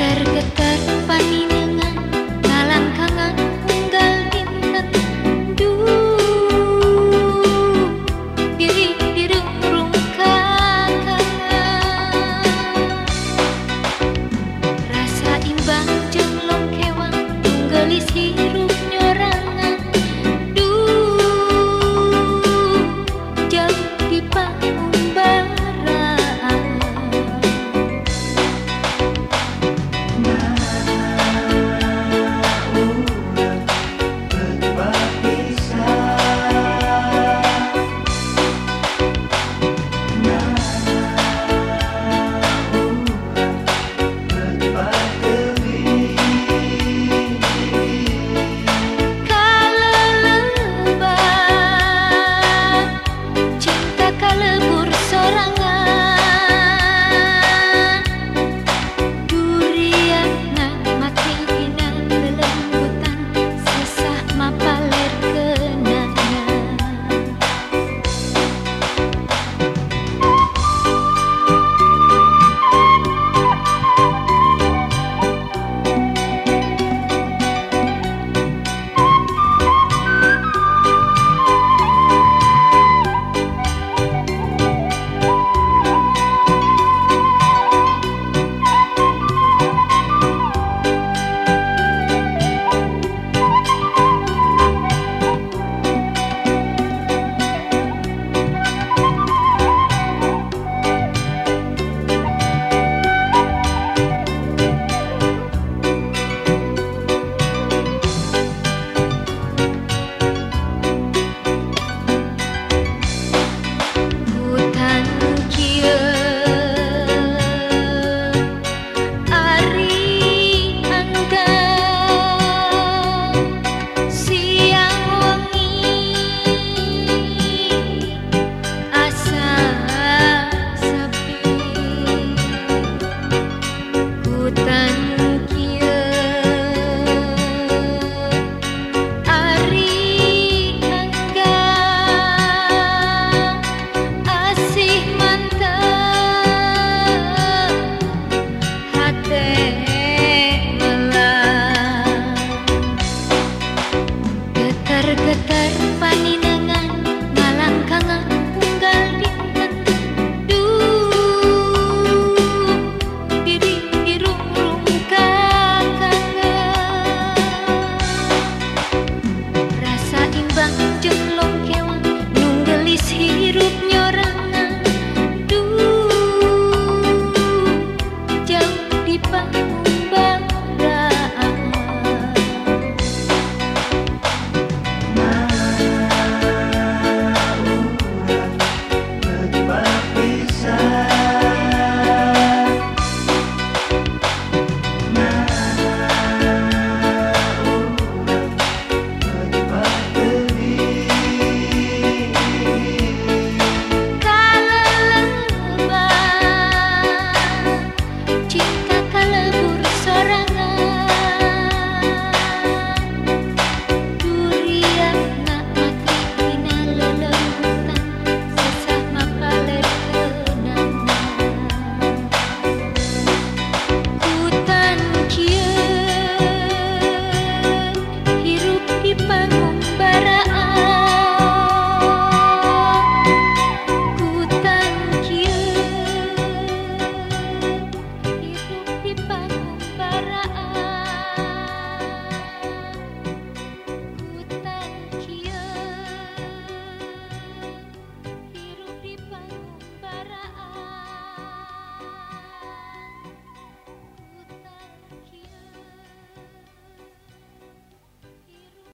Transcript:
akar ketar panik.